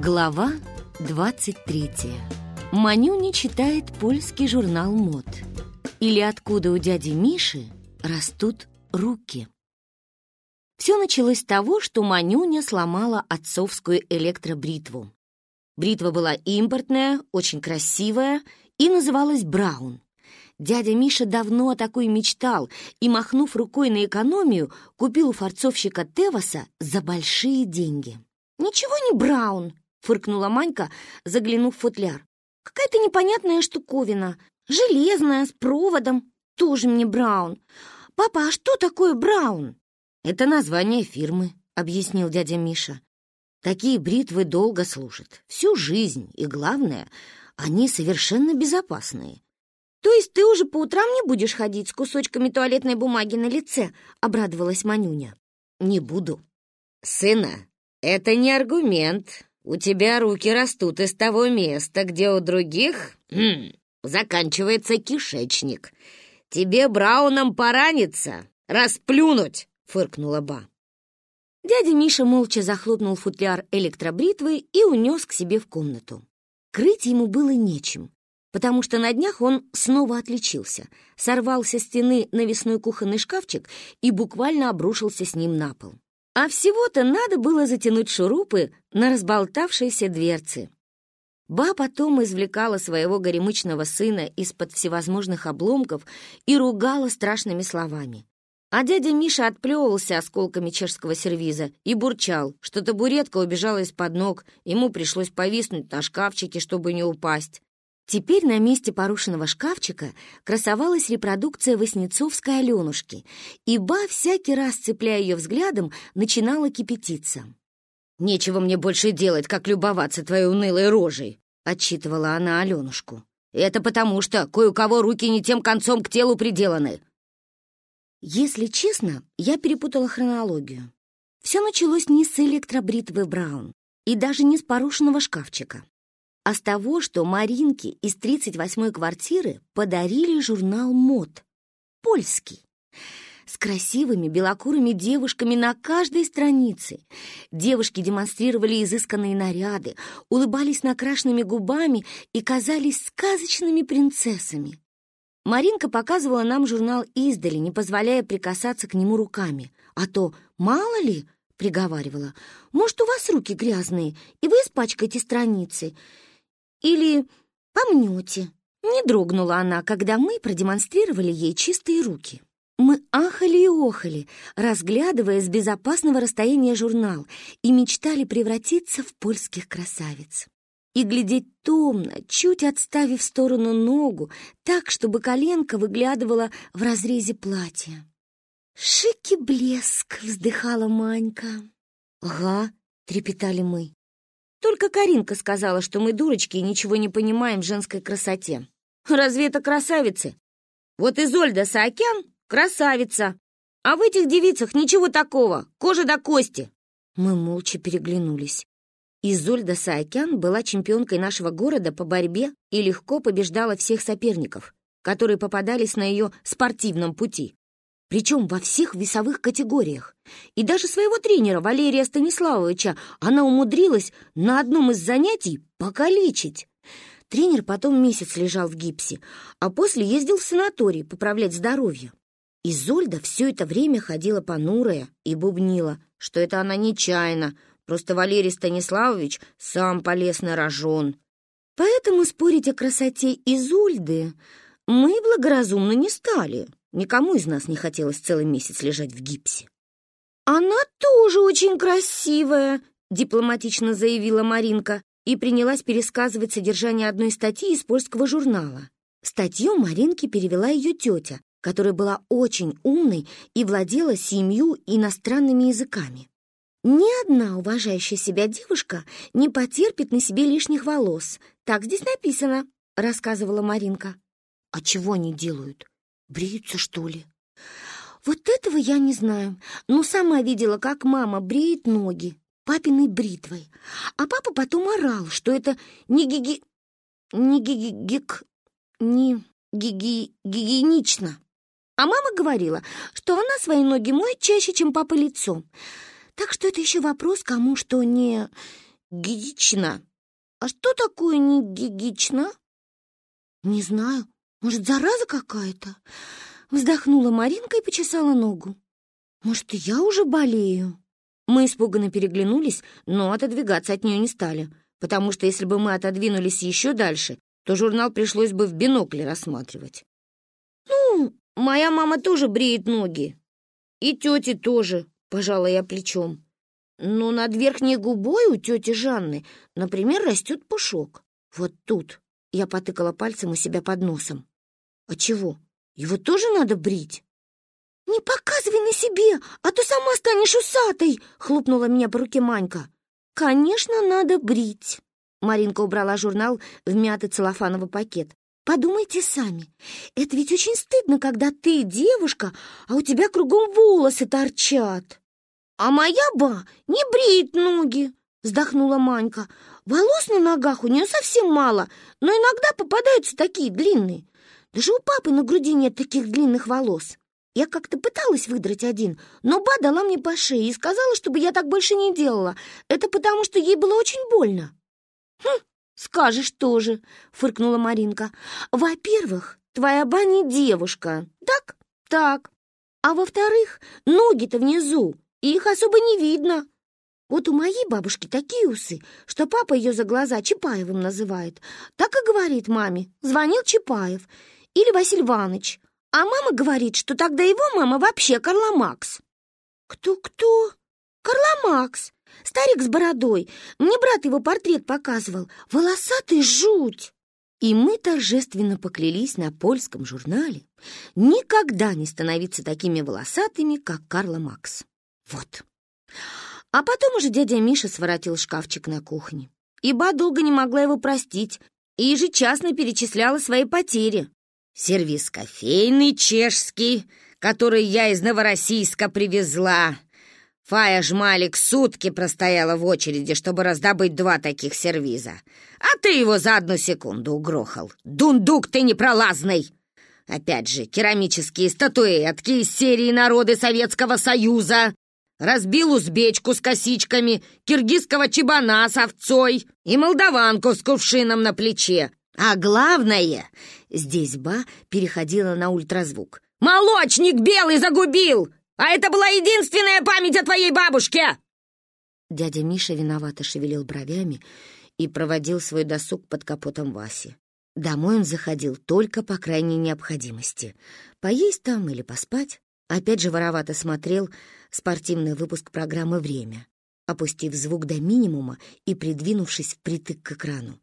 Глава 23. Манюня читает польский журнал мод. Или откуда у дяди Миши растут руки. Все началось с того, что Манюня сломала отцовскую электробритву. Бритва была импортная, очень красивая и называлась «Браун». Дядя Миша давно о такой мечтал и, махнув рукой на экономию, купил у форцовщика Теваса за большие деньги. «Ничего не Браун», — фыркнула Манька, заглянув в футляр. «Какая-то непонятная штуковина, железная, с проводом, тоже мне Браун. Папа, а что такое Браун?» «Это название фирмы», — объяснил дядя Миша. «Такие бритвы долго служат, всю жизнь, и главное, они совершенно безопасные». «То есть ты уже по утрам не будешь ходить с кусочками туалетной бумаги на лице?» — обрадовалась Манюня. «Не буду». «Сына, это не аргумент. У тебя руки растут из того места, где у других хм, заканчивается кишечник. Тебе брауном пораниться, расплюнуть!» — фыркнула Ба. Дядя Миша молча захлопнул футляр электробритвы и унес к себе в комнату. Крыть ему было нечем, потому что на днях он снова отличился, сорвал со стены навесной кухонный шкафчик и буквально обрушился с ним на пол. А всего-то надо было затянуть шурупы на разболтавшиеся дверцы. Ба потом извлекала своего горемычного сына из-под всевозможных обломков и ругала страшными словами. А дядя Миша отплевывался осколками чешского сервиза и бурчал, что табуретка убежала из-под ног, ему пришлось повиснуть на шкафчике, чтобы не упасть. Теперь на месте порушенного шкафчика красовалась репродукция Васнецовской Аленушки, и Ба, всякий раз цепляя ее взглядом, начинала кипятиться. «Нечего мне больше делать, как любоваться твоей унылой рожей», — отчитывала она Аленушку. «Это потому что кое у кого руки не тем концом к телу приделаны». Если честно, я перепутала хронологию. Все началось не с электробритвы Браун и даже не с порушенного шкафчика а с того, что Маринке из 38-й квартиры подарили журнал «Мод» — польский, с красивыми белокурыми девушками на каждой странице. Девушки демонстрировали изысканные наряды, улыбались накрашенными губами и казались сказочными принцессами. Маринка показывала нам журнал издали, не позволяя прикасаться к нему руками. А то, мало ли, — приговаривала, — может, у вас руки грязные, и вы испачкаете страницы. Или помнете?» Не дрогнула она, когда мы продемонстрировали ей чистые руки. Мы ахали и охали, разглядывая с безопасного расстояния журнал, и мечтали превратиться в польских красавиц. И глядеть томно, чуть отставив в сторону ногу, так, чтобы коленка выглядывала в разрезе платья. «Шики блеск!» — вздыхала Манька. «Ага», — трепетали мы. Только Каринка сказала, что мы дурочки и ничего не понимаем в женской красоте. Разве это красавицы? Вот Изольда Саакян — красавица. А в этих девицах ничего такого, кожа до кости. Мы молча переглянулись. Изольда Саакян была чемпионкой нашего города по борьбе и легко побеждала всех соперников, которые попадались на ее спортивном пути причем во всех весовых категориях. И даже своего тренера Валерия Станиславовича она умудрилась на одном из занятий покалечить. Тренер потом месяц лежал в гипсе, а после ездил в санаторий поправлять здоровье. Изольда все это время ходила понурая и бубнила, что это она нечаянно, просто Валерий Станиславович сам полез на рожон. Поэтому спорить о красоте Изольды мы благоразумно не стали. Никому из нас не хотелось целый месяц лежать в гипсе. «Она тоже очень красивая», — дипломатично заявила Маринка и принялась пересказывать содержание одной статьи из польского журнала. Статью Маринке перевела ее тетя, которая была очень умной и владела семью иностранными языками. «Ни одна уважающая себя девушка не потерпит на себе лишних волос. Так здесь написано», — рассказывала Маринка. «А чего они делают?» Бреются, что ли? Вот этого я не знаю, но сама видела, как мама бреет ноги папиной бритвой, а папа потом орал, что это не гиги... не гигигик... не гиги... гигиенично. А мама говорила, что она свои ноги моет чаще, чем папа лицо. Так что это еще вопрос, кому что не... гигично. А что такое не гигично? Не знаю. Может, зараза какая-то? Вздохнула Маринка и почесала ногу. Может, я уже болею? Мы испуганно переглянулись, но отодвигаться от нее не стали, потому что если бы мы отодвинулись еще дальше, то журнал пришлось бы в бинокле рассматривать. «Ну, моя мама тоже бреет ноги. И тети тоже», — пожала я плечом. «Но над верхней губой у тети Жанны, например, растет пушок. Вот тут». Я потыкала пальцем у себя под носом. «А чего? Его тоже надо брить?» «Не показывай на себе, а то сама станешь усатой!» — хлопнула меня по руке Манька. «Конечно, надо брить!» Маринка убрала журнал в мятый целлофановый пакет. «Подумайте сами, это ведь очень стыдно, когда ты девушка, а у тебя кругом волосы торчат!» «А моя ба не бреет ноги!» — вздохнула Манька. «Волос на ногах у нее совсем мало, но иногда попадаются такие длинные. Даже у папы на груди нет таких длинных волос. Я как-то пыталась выдрать один, но Ба дала мне по шее и сказала, чтобы я так больше не делала. Это потому, что ей было очень больно. «Хм, скажешь тоже», — фыркнула Маринка. «Во-первых, твоя Ба не девушка, так? Так. А во-вторых, ноги-то внизу, и их особо не видно. Вот у моей бабушки такие усы, что папа ее за глаза Чапаевым называет. Так и говорит маме, звонил Чапаев или Василь Иванович. А мама говорит, что тогда его мама вообще Карла Макс. Кто-кто? Карла Макс. Старик с бородой. Мне брат его портрет показывал. Волосатый жуть. И мы торжественно поклялись на польском журнале никогда не становиться такими волосатыми, как Карла Макс. Вот. А потом уже дядя Миша своротил шкафчик на кухне. Иба долго не могла его простить и ежечасно перечисляла свои потери. Сервис кофейный чешский, который я из Новороссийска привезла. Фая Жмалик сутки простояла в очереди, чтобы раздобыть два таких сервиза. А ты его за одну секунду угрохал. Дундук ты непролазный! Опять же, керамические статуэтки из серии «Народы Советского Союза». Разбил узбечку с косичками, киргизского чебана с овцой и молдаванку с кувшином на плече. А главное, здесь Ба переходила на ультразвук. «Молочник белый загубил! А это была единственная память о твоей бабушке!» Дядя Миша виновато шевелил бровями и проводил свой досуг под капотом Васи. Домой он заходил только по крайней необходимости. Поесть там или поспать. Опять же воровато смотрел спортивный выпуск программы «Время», опустив звук до минимума и придвинувшись впритык к экрану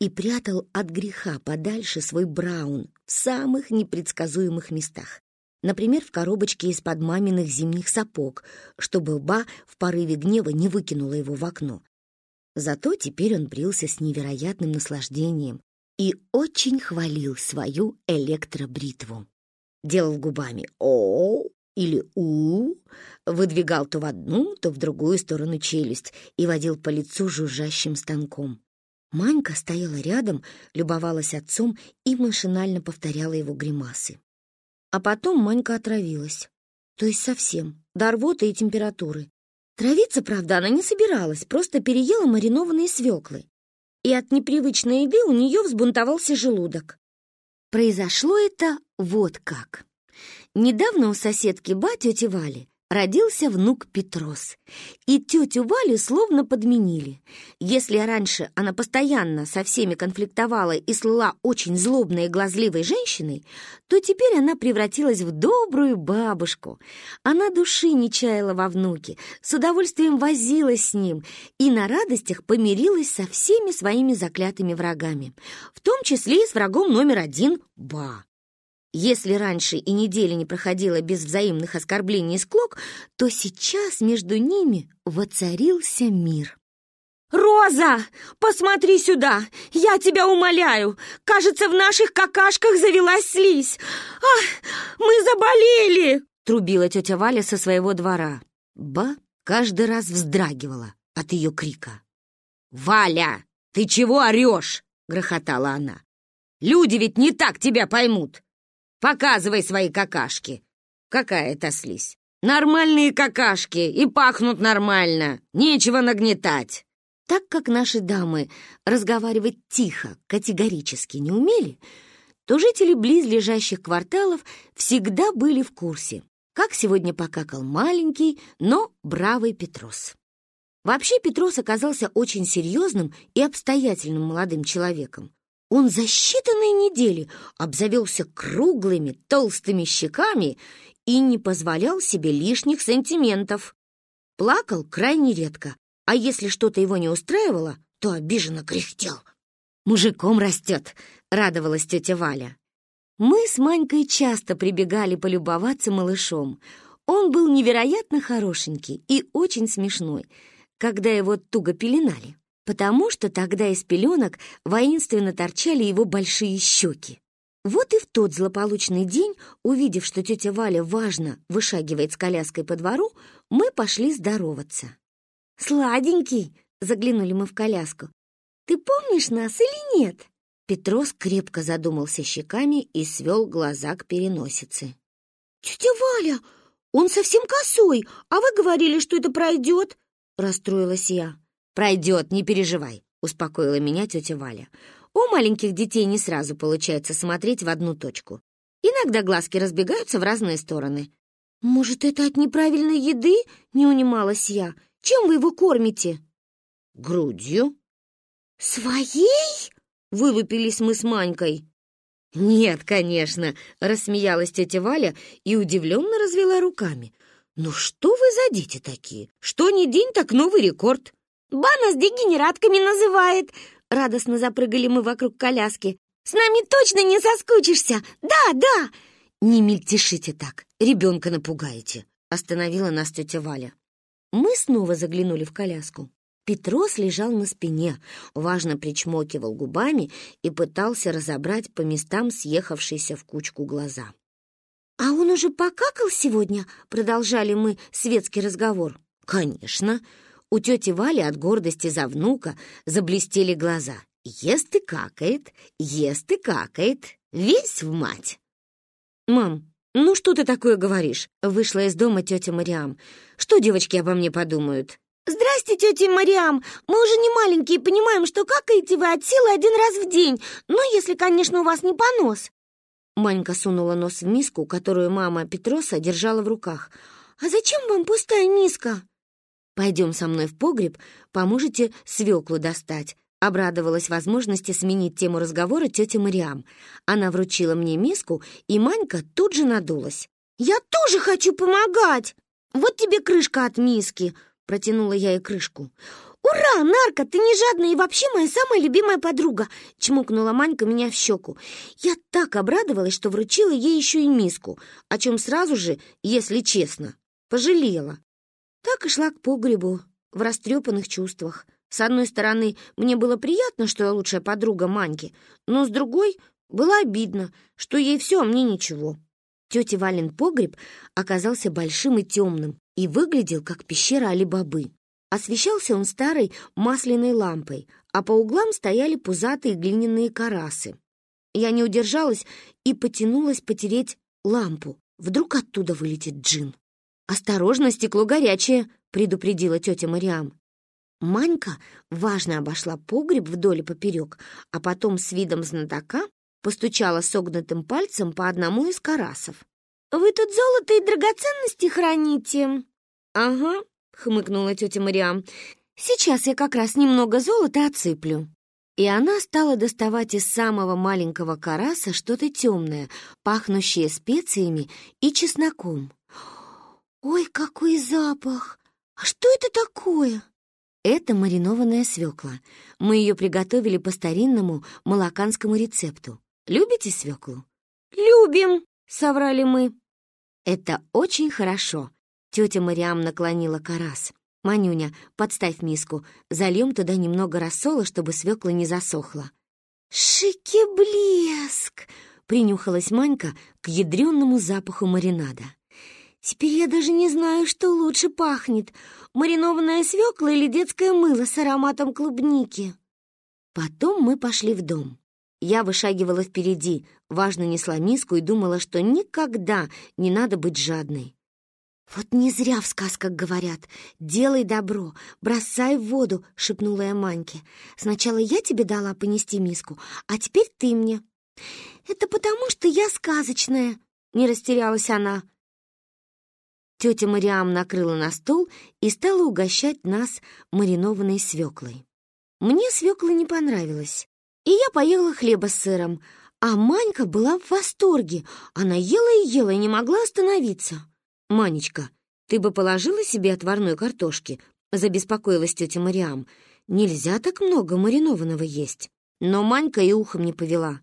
и прятал от греха подальше свой браун в самых непредсказуемых местах. Например, в коробочке из-под маминых зимних сапог, чтобы Ба в порыве гнева не выкинула его в окно. Зато теперь он брился с невероятным наслаждением и очень хвалил свою электробритву. Делал губами «о» или «у», выдвигал то в одну, то в другую сторону челюсть и водил по лицу жужжащим станком. Манька стояла рядом, любовалась отцом и машинально повторяла его гримасы. А потом Манька отравилась. То есть совсем, до рвоты и температуры. Травиться, правда, она не собиралась, просто переела маринованные свеклы. И от непривычной еды у нее взбунтовался желудок. Произошло это вот как. Недавно у соседки Ба, тети Вали, родился внук Петрос. И тетю Валю словно подменили. Если раньше она постоянно со всеми конфликтовала и слыла очень злобной и глазливой женщиной, то теперь она превратилась в добрую бабушку. Она души не чаяла во внуке, с удовольствием возилась с ним и на радостях помирилась со всеми своими заклятыми врагами, в том числе и с врагом номер один — Ба. Если раньше и недели не проходило без взаимных оскорблений и склок, то сейчас между ними воцарился мир. «Роза, посмотри сюда! Я тебя умоляю! Кажется, в наших какашках завелась слизь! Ах, мы заболели!» Трубила тетя Валя со своего двора. Ба каждый раз вздрагивала от ее крика. «Валя, ты чего орешь?» — грохотала она. «Люди ведь не так тебя поймут! Показывай свои какашки. Какая это слизь? Нормальные какашки и пахнут нормально. Нечего нагнетать. Так как наши дамы разговаривать тихо категорически не умели, то жители близлежащих кварталов всегда были в курсе, как сегодня покакал маленький, но бравый Петрос. Вообще Петрос оказался очень серьезным и обстоятельным молодым человеком. Он за считанные недели обзавелся круглыми толстыми щеками и не позволял себе лишних сантиментов. Плакал крайне редко, а если что-то его не устраивало, то обиженно кряхтел. «Мужиком растет», — радовалась тетя Валя. Мы с Манькой часто прибегали полюбоваться малышом. Он был невероятно хорошенький и очень смешной, когда его туго пеленали, потому что тогда из пеленок воинственно торчали его большие щеки. Вот и в тот злополучный день, увидев, что тетя Валя важно вышагивает с коляской по двору, мы пошли здороваться. «Сладенький!» — заглянули мы в коляску. «Ты помнишь нас или нет?» Петрос крепко задумался щеками и свел глаза к переносице. «Тетя Валя, он совсем косой, а вы говорили, что это пройдет!» Расстроилась я. «Пройдет, не переживай», — успокоила меня тетя Валя. «У маленьких детей не сразу получается смотреть в одну точку. Иногда глазки разбегаются в разные стороны». «Может, это от неправильной еды?» — не унималась я. Чем вы его кормите?» «Грудью». «Своей?» — вылупились мы с Манькой. «Нет, конечно», — рассмеялась тетя Валя и удивленно развела руками. «Ну что вы за дети такие? Что ни день, так новый рекорд!» «Ба нас дегенератками называет!» Радостно запрыгали мы вокруг коляски. «С нами точно не соскучишься! Да, да!» «Не мельтешите так, ребенка напугаете!» Остановила нас тетя Валя. Мы снова заглянули в коляску. Петрос лежал на спине, важно причмокивал губами и пытался разобрать по местам съехавшиеся в кучку глаза. «А он уже покакал сегодня?» — продолжали мы светский разговор. «Конечно!» У тети Вали от гордости за внука заблестели глаза. «Ест и какает, ест и какает, весь в мать!» «Мам, «Ну что ты такое говоришь?» — вышла из дома тетя Мариам. «Что девочки обо мне подумают?» «Здрасте, тетя Мариам! Мы уже не маленькие, понимаем, что какаете вы от силы один раз в день, ну, если, конечно, у вас не понос». Манька сунула нос в миску, которую мама Петроса держала в руках. «А зачем вам пустая миска?» «Пойдем со мной в погреб, поможете свеклу достать», Обрадовалась возможности сменить тему разговора тетя Мариам. Она вручила мне миску, и Манька тут же надулась. «Я тоже хочу помогать! Вот тебе крышка от миски!» Протянула я ей крышку. «Ура, Нарка, ты не жадная и вообще моя самая любимая подруга!» Чмокнула Манька меня в щеку. Я так обрадовалась, что вручила ей еще и миску, о чем сразу же, если честно, пожалела. Так и шла к погребу в растрепанных чувствах. С одной стороны, мне было приятно, что я лучшая подруга Маньки, но с другой было обидно, что ей все, а мне ничего. Тетя Вален погреб оказался большим и темным и выглядел, как пещера Али-Бабы. Освещался он старой масляной лампой, а по углам стояли пузатые глиняные карасы. Я не удержалась и потянулась потереть лампу. Вдруг оттуда вылетит джин. «Осторожно, стекло горячее!» — предупредила тетя Мариам. Манька важно обошла погреб вдоль и поперек, а потом с видом знатока постучала согнутым пальцем по одному из карасов. «Вы тут золото и драгоценности храните?» «Ага», — хмыкнула тетя Мариам. «Сейчас я как раз немного золота отсыплю». И она стала доставать из самого маленького караса что-то темное, пахнущее специями и чесноком. «Ой, какой запах! А что это такое?» Это маринованная свекла. Мы ее приготовили по старинному молоканскому рецепту. Любите свеклу? «Любим!» — соврали мы. «Это очень хорошо!» Тетя Мариам наклонила карас. «Манюня, подставь миску. Зальем туда немного рассола, чтобы свекла не засохла». «Шики-блеск!» — принюхалась Манька к ядренному запаху маринада. Теперь я даже не знаю, что лучше пахнет, маринованная свекла или детское мыло с ароматом клубники. Потом мы пошли в дом. Я вышагивала впереди, важно несла миску и думала, что никогда не надо быть жадной. «Вот не зря в сказках говорят. Делай добро, бросай в воду», — шепнула я Маньке. «Сначала я тебе дала понести миску, а теперь ты мне». «Это потому, что я сказочная», — не растерялась она. Тетя Мариам накрыла на стол и стала угощать нас маринованной свеклой. Мне свекла не понравилась, и я поела хлеба с сыром, а Манька была в восторге. Она ела и ела и не могла остановиться. «Манечка, ты бы положила себе отварной картошки?» — забеспокоилась тетя Мариам. «Нельзя так много маринованного есть». Но Манька и ухом не повела.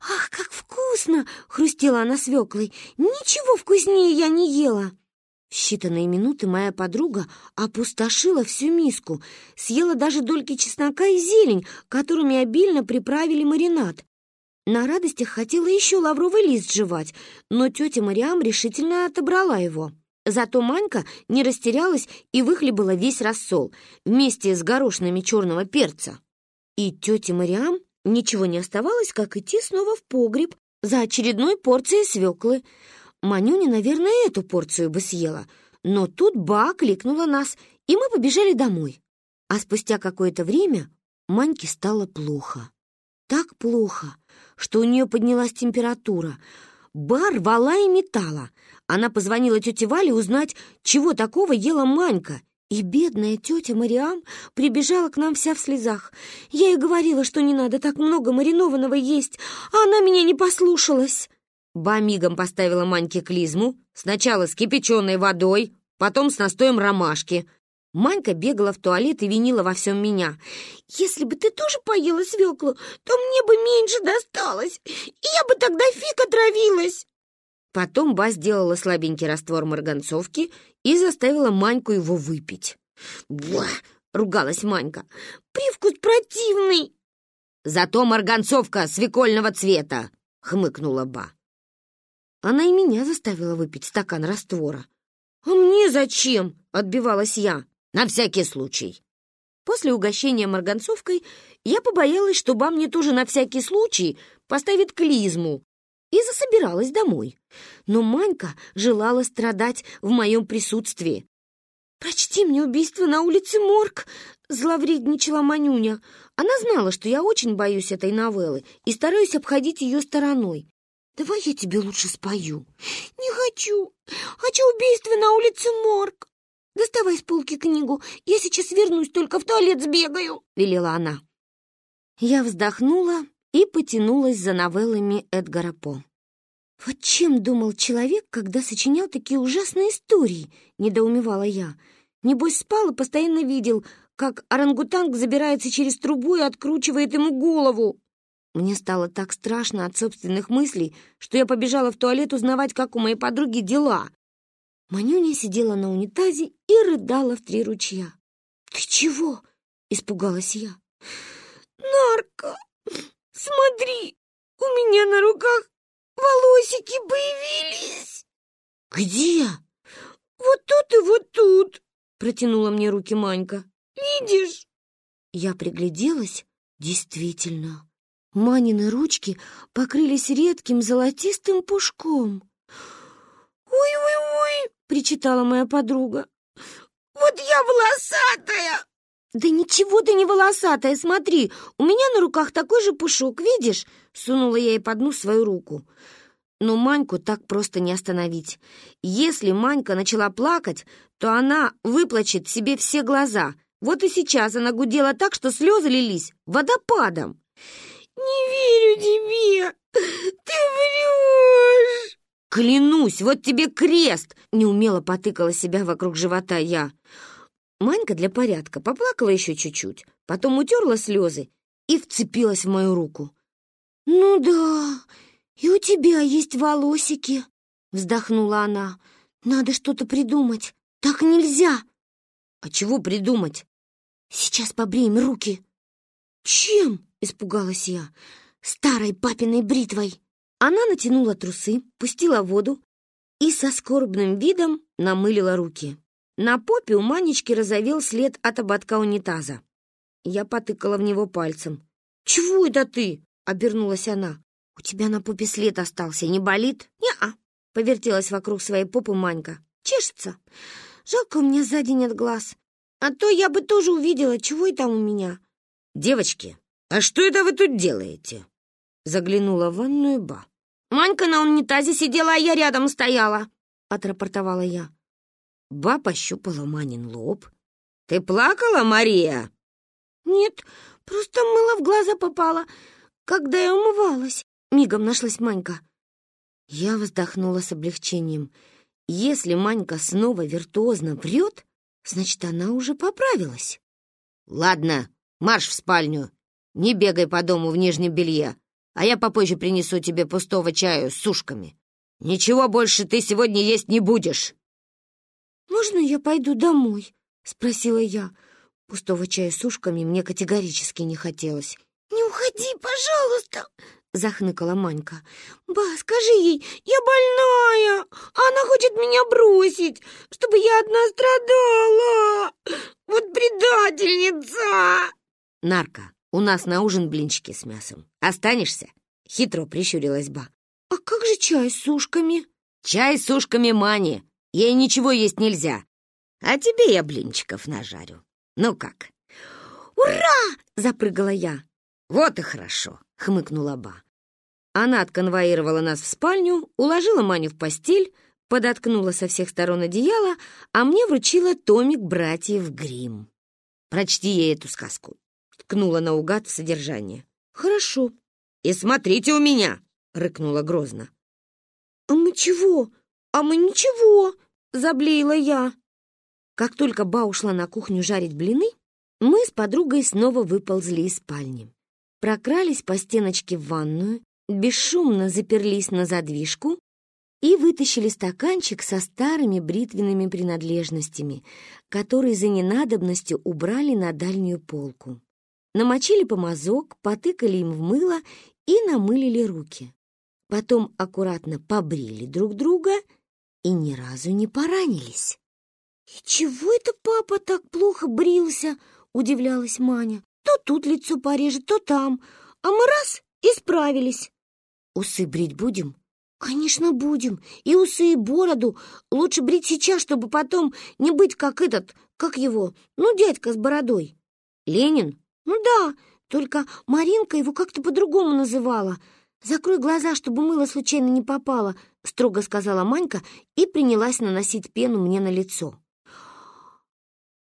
«Ах, как вкусно!» — хрустела она свеклой. «Ничего вкуснее я не ела!» В считанные минуты моя подруга опустошила всю миску, съела даже дольки чеснока и зелень, которыми обильно приправили маринад. На радостях хотела еще лавровый лист жевать, но тетя Мариам решительно отобрала его. Зато Манька не растерялась и выхлебала весь рассол вместе с горошинами черного перца. И тете Мариам ничего не оставалось, как идти снова в погреб за очередной порцией свеклы. Манюня, наверное, эту порцию бы съела, но тут Ба кликнула нас, и мы побежали домой. А спустя какое-то время Маньке стало плохо. Так плохо, что у нее поднялась температура. Бар рвала и металла. Она позвонила тете Вале узнать, чего такого ела Манька. И бедная тетя Мариам прибежала к нам вся в слезах. Я ей говорила, что не надо так много маринованного есть, а она меня не послушалась. Ба мигом поставила Маньке клизму, сначала с кипяченой водой, потом с настоем ромашки — Манька бегала в туалет и винила во всем меня. «Если бы ты тоже поела свеклу, то мне бы меньше досталось, и я бы тогда фиг отравилась!» Потом Ба сделала слабенький раствор марганцовки и заставила Маньку его выпить. «Буа!» — ругалась Манька. «Привкус противный!» «Зато марганцовка свекольного цвета!» — хмыкнула Ба. Она и меня заставила выпить стакан раствора. «А мне зачем?» — отбивалась я. На всякий случай. После угощения марганцовкой я побоялась, что ба мне тоже на всякий случай поставит клизму, и засобиралась домой. Но Манька желала страдать в моем присутствии. «Прочти мне убийство на улице Морг!» — зловредничала Манюня. Она знала, что я очень боюсь этой новеллы и стараюсь обходить ее стороной. «Давай я тебе лучше спою». «Не хочу! Хочу убийство на улице Морг!» «Доставай с полки книгу, я сейчас вернусь, только в туалет сбегаю», — велела она. Я вздохнула и потянулась за новеллами Эдгара По. «Вот чем думал человек, когда сочинял такие ужасные истории?» — недоумевала я. Небось, спал и постоянно видел, как орангутанг забирается через трубу и откручивает ему голову. Мне стало так страшно от собственных мыслей, что я побежала в туалет узнавать, как у моей подруги дела. Манюня сидела на унитазе и рыдала в три ручья. «Ты чего?» — испугалась я. «Нарко! Смотри, у меня на руках волосики появились!» «Где?» «Вот тут и вот тут!» — протянула мне руки Манька. «Видишь?» Я пригляделась. Действительно, Манины ручки покрылись редким золотистым пушком. «Ой-ой-ой!» — причитала моя подруга. «Вот я волосатая!» «Да ничего ты не волосатая, смотри, у меня на руках такой же пушок, видишь?» Сунула я ей под нос свою руку. Но Маньку так просто не остановить. Если Манька начала плакать, то она выплачет себе все глаза. Вот и сейчас она гудела так, что слезы лились водопадом. «Не верю тебе! Ты врешь!» «Клянусь, вот тебе крест!» — неумело потыкала себя вокруг живота я. Манька для порядка поплакала еще чуть-чуть, потом утерла слезы и вцепилась в мою руку. «Ну да, и у тебя есть волосики», — вздохнула она. «Надо что-то придумать. Так нельзя». «А чего придумать?» «Сейчас побреем руки». «Чем?» — испугалась я. «Старой папиной бритвой». Она натянула трусы, пустила воду и со скорбным видом намылила руки. На попе у Манечки разовел след от ободка унитаза. Я потыкала в него пальцем. «Чего это ты?» — обернулась она. «У тебя на попе след остался, не болит?» «Не-а», — повертелась вокруг своей попы Манька. чешется. Жалко, у меня сзади нет глаз. А то я бы тоже увидела, чего и там у меня. Девочки, а что это вы тут делаете? Заглянула в ванную Ба. Манька на унитазе сидела, а я рядом стояла, отрапортовала я. Ба пощупала Манин лоб. Ты плакала, Мария? Нет, просто мыло в глаза попало, когда я умывалась. Мигом нашлась Манька. Я вздохнула с облегчением. Если Манька снова виртуозно врет, значит, она уже поправилась. Ладно, марш в спальню. Не бегай по дому в нижнем белье, а я попозже принесу тебе пустого чаю с сушками. Ничего больше ты сегодня есть не будешь. «Можно я пойду домой?» — спросила я. Пустого чая с ушками мне категорически не хотелось. «Не уходи, пожалуйста!» — захныкала Манька. «Ба, скажи ей, я больная, а она хочет меня бросить, чтобы я одна страдала. Вот предательница!» «Нарка, у нас на ужин блинчики с мясом. Останешься?» — хитро прищурилась Ба. «А как же чай с ушками?» «Чай с ушками Мани. Ей ничего есть нельзя. А тебе я блинчиков нажарю. Ну как?» «Ура!» — запрыгала я. «Вот и хорошо», — хмыкнула Ба. Она отконвоировала нас в спальню, уложила Маню в постель, подоткнула со всех сторон одеяло, а мне вручила томик братьев Гримм. «Прочти ей эту сказку», — ткнула наугад в содержание. «Хорошо». «И смотрите у меня!» — рыкнула грозно. «А мы чего? А мы ничего!» — заблеяла я. Как только Ба ушла на кухню жарить блины, мы с подругой снова выползли из спальни прокрались по стеночке в ванную, бесшумно заперлись на задвижку и вытащили стаканчик со старыми бритвенными принадлежностями, которые за ненадобностью убрали на дальнюю полку. Намочили помазок, потыкали им в мыло и намылили руки. Потом аккуратно побрили друг друга и ни разу не поранились. «И чего это папа так плохо брился?» — удивлялась Маня. То тут лицо порежет, то там. А мы раз — и справились. Усы брить будем? Конечно, будем. И усы, и бороду. Лучше брить сейчас, чтобы потом не быть как этот, как его, ну, дядька с бородой. Ленин? Ну да, только Маринка его как-то по-другому называла. «Закрой глаза, чтобы мыло случайно не попало», — строго сказала Манька и принялась наносить пену мне на лицо.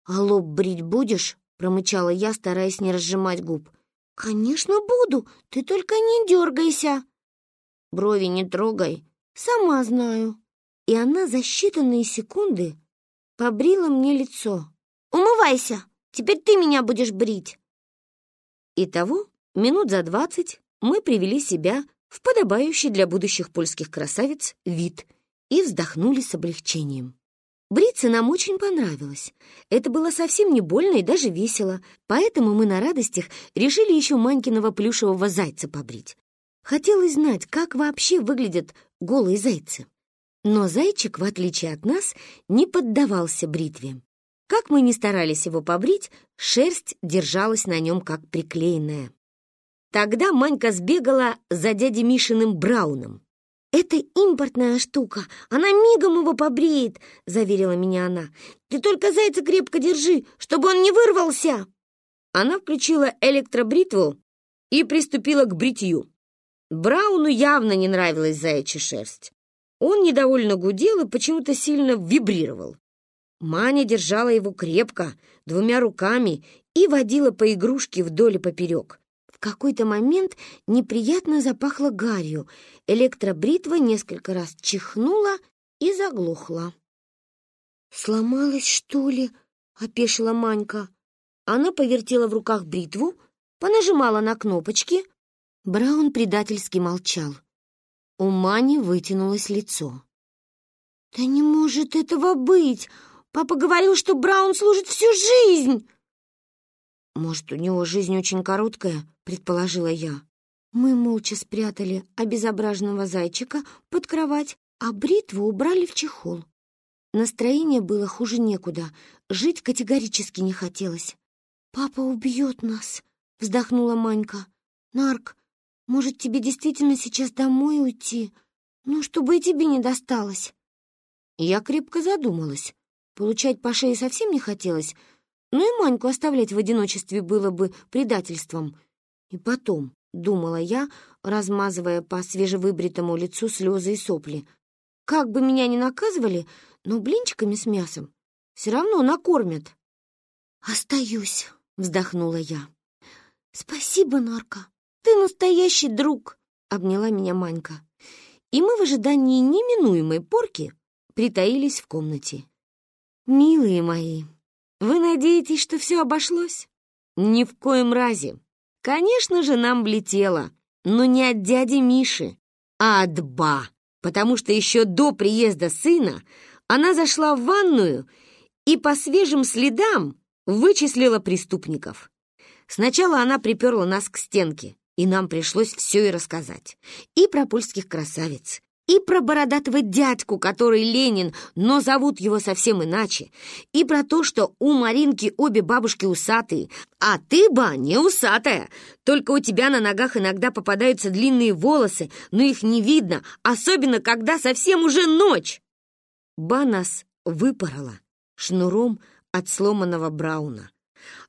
«А лоб брить будешь?» — промычала я, стараясь не разжимать губ. «Конечно буду, ты только не дергайся!» «Брови не трогай!» «Сама знаю!» И она за считанные секунды побрила мне лицо. «Умывайся! Теперь ты меня будешь брить!» Итого, минут за двадцать мы привели себя в подобающий для будущих польских красавиц вид и вздохнули с облегчением. Бриться нам очень понравилось. Это было совсем не больно и даже весело, поэтому мы на радостях решили еще Манькиного плюшевого зайца побрить. Хотелось знать, как вообще выглядят голые зайцы. Но зайчик, в отличие от нас, не поддавался бритве. Как мы ни старались его побрить, шерсть держалась на нем как приклеенная. Тогда Манька сбегала за дядей Мишиным Брауном. «Это импортная штука, она мигом его побреет», — заверила меня она. «Ты только зайца крепко держи, чтобы он не вырвался!» Она включила электробритву и приступила к бритью. Брауну явно не нравилась заячья шерсть. Он недовольно гудел и почему-то сильно вибрировал. Маня держала его крепко, двумя руками, и водила по игрушке вдоль и поперек. В какой-то момент неприятно запахло гарью. Электробритва несколько раз чихнула и заглохла. «Сломалась, что ли?» — опешила Манька. Она повертела в руках бритву, понажимала на кнопочки. Браун предательски молчал. У Мани вытянулось лицо. «Да не может этого быть! Папа говорил, что Браун служит всю жизнь!» «Может, у него жизнь очень короткая?» предположила я. Мы молча спрятали обезображенного зайчика под кровать, а бритву убрали в чехол. Настроение было хуже некуда, жить категорически не хотелось. «Папа убьет нас», — вздохнула Манька. «Нарк, может, тебе действительно сейчас домой уйти? Ну, чтобы и тебе не досталось». Я крепко задумалась. Получать по шее совсем не хотелось, но и Маньку оставлять в одиночестве было бы предательством. И потом, думала я, размазывая по свежевыбритому лицу слезы и сопли, как бы меня ни наказывали, но блинчиками с мясом все равно накормят. «Остаюсь», — вздохнула я. «Спасибо, Нарка, ты настоящий друг», — обняла меня Манька. И мы в ожидании неминуемой порки притаились в комнате. «Милые мои, вы надеетесь, что все обошлось?» «Ни в коем разе. Конечно же, нам влетело, но не от дяди Миши, а от Ба, потому что еще до приезда сына она зашла в ванную и по свежим следам вычислила преступников. Сначала она приперла нас к стенке, и нам пришлось все и рассказать. И про польских красавиц, и про бородатого дядьку, который Ленин, но зовут его совсем иначе, и про то, что у Маринки обе бабушки усатые, а ты, ба, не усатая, только у тебя на ногах иногда попадаются длинные волосы, но их не видно, особенно когда совсем уже ночь. Ба нас выпорола шнуром от сломанного Брауна,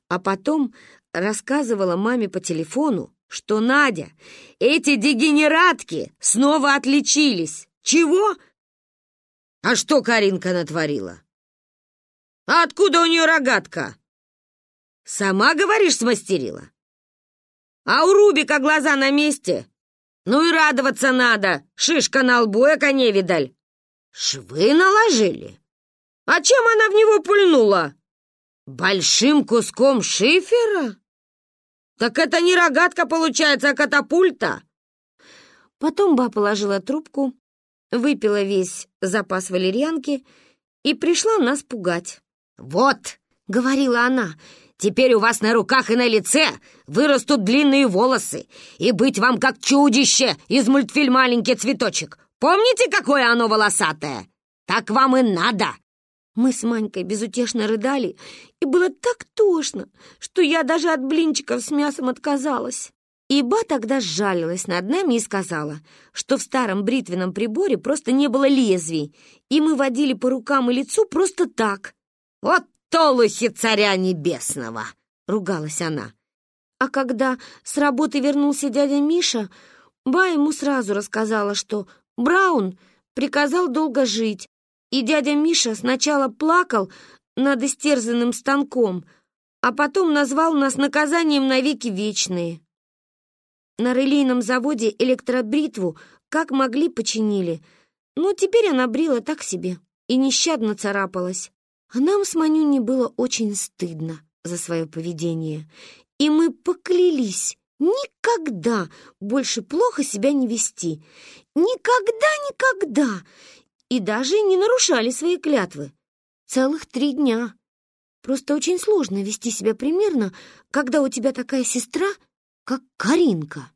а потом рассказывала маме по телефону, что Надя, эти дегенератки снова отличились. Чего? А что Каринка натворила? А откуда у нее рогатка? Сама, говоришь, смастерила? А у Рубика глаза на месте? Ну и радоваться надо, шишка на лбу, эко не видаль. Швы наложили? А чем она в него пульнула? Большим куском шифера? «Так это не рогатка получается, а катапульта!» Потом ба положила трубку, выпила весь запас валерьянки и пришла нас пугать. «Вот!» — говорила она. «Теперь у вас на руках и на лице вырастут длинные волосы, и быть вам как чудище из мультфильма «Маленький цветочек». Помните, какое оно волосатое? Так вам и надо!» Мы с Манькой безутешно рыдали, и было так тошно, что я даже от блинчиков с мясом отказалась. Иба тогда сжалилась над нами и сказала, что в старом бритвенном приборе просто не было лезвий, и мы водили по рукам и лицу просто так. «Вот толухи царя небесного!» — ругалась она. А когда с работы вернулся дядя Миша, Ба ему сразу рассказала, что Браун приказал долго жить, и дядя Миша сначала плакал над истерзанным станком, а потом назвал нас наказанием навеки вечные. На релейном заводе электробритву как могли починили, но теперь она брила так себе и нещадно царапалась. А нам с Манюней было очень стыдно за свое поведение, и мы поклялись никогда больше плохо себя не вести. Никогда-никогда! И даже не нарушали свои клятвы. Целых три дня. Просто очень сложно вести себя примерно, когда у тебя такая сестра, как Каринка.